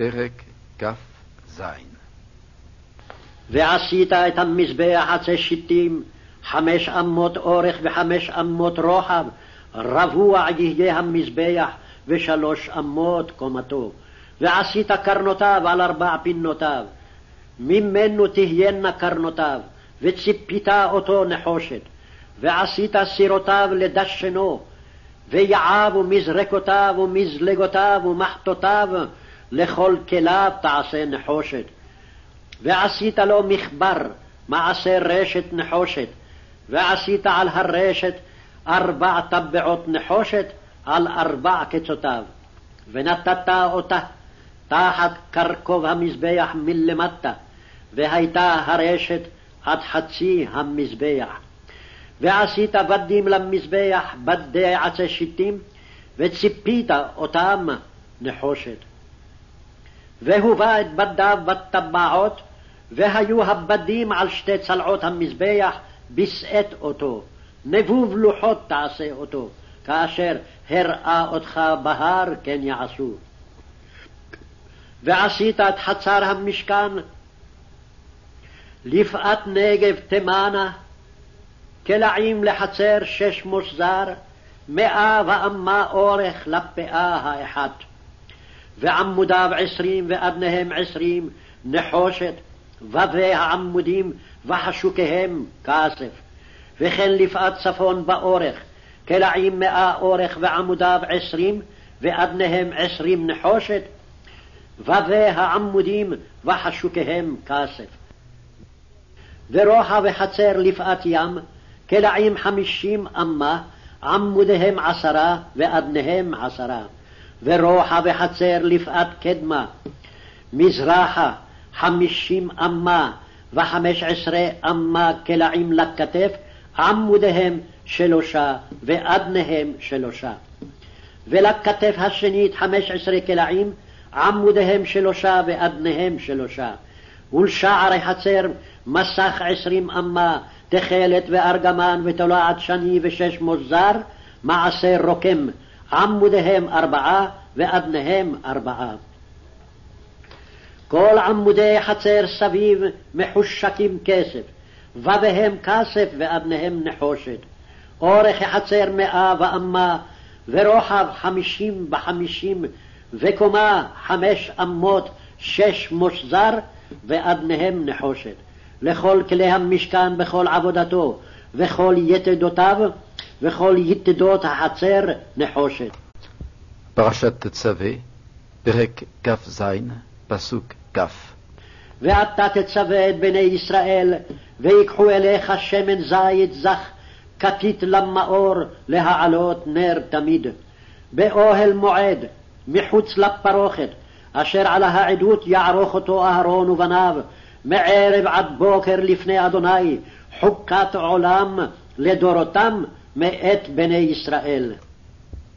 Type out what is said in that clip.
פרק כ"ז ועשית את המזבח עצי שיטים, חמש אמות אורך וחמש אמות רוחב, רבוע יהיה המזבח, ושלוש אמות קומתו. ועשית קרנותיו על ארבע פינותיו. ממנו תהיינה קרנותיו, וציפית אותו נחושת. ועשית סירותיו לדשנו, ויעב ומזרקותיו ומזלגותיו ומחטותיו, לכל כליו תעשה נחושת. ועשית לו מחבר, מעשה רשת נחושת, ועשית על הרשת ארבע טבעות נחושת על ארבע קצותיו, ונתת אותה תחת קרקוב המזבח מלמטה, והייתה הרשת עד חצי המזבח. ועשית בדים למזבח, בדי עצי שיטים, וציפית אותם נחושת. והובא את בדיו בטבעות, והיו הבדים על שתי צלעות המזבח, בשאת אותו. נבוב לוחות תעשה אותו, כאשר הראה אותך בהר, כן יעשו. ועשית את חצר המשכן, לפאת נגב תימנה, כלעים לחצר שש מוסזר, מאה ואמה אורך לפאה האחת. ועמודיו עשרים ואבניהם עשרים, נחושת, ובי העמודים וחשוקיהם כסף. וכן לפאת צפון באורך, כלעים מאה אורך ועמודיו עשרים, ואדניהם עשרים נחושת, ובי העמודים וחשוקיהם כסף. ורוחב וחצר לפאת ים, כלעים חמישים אמה, עמודיהם עשרה ואדניהם עשרה. ורוחב וחצר לפאת קדמה, מזרחה חמישים אמה וחמש עשרה אמה כלעים לכתף, עמודיהם שלושה ואדניהם שלושה. ולכתף השנית חמש עשרה כלעים, עמודיהם שלושה ואדניהם שלושה. ולשערי חצר מסך עשרים אמה, תכלת וארגמן ותולעת שני ושש מוזר, מעשה רוקם, עמודיהם ארבעה ואדניהם ארבעה. כל עמודי חצר סביב מחושקים כסף, ובהם כסף ואבניהם נחושת. אורך החצר מאה ואמה, ורוחב חמישים בחמישים, וקומה חמש אמות שש מושזר, ואדניהם נחושת. לכל כלי המשכן בכל עבודתו, וכל יתדותיו, וכל יתדות החצר נחושת. פרשת תצווה, פרק כ"ז, פסוק כ. ואתה תצווה את בני ישראל, ויקחו אליך שמן זית זך, כתית למאור, להעלות נר תמיד. באוהל מועד, מחוץ לפרוכת, אשר על העדות יערוך אותו אהרון ובניו, מערב עד בוקר לפני אדוני, חוקת עולם לדורותם מאת בני ישראל.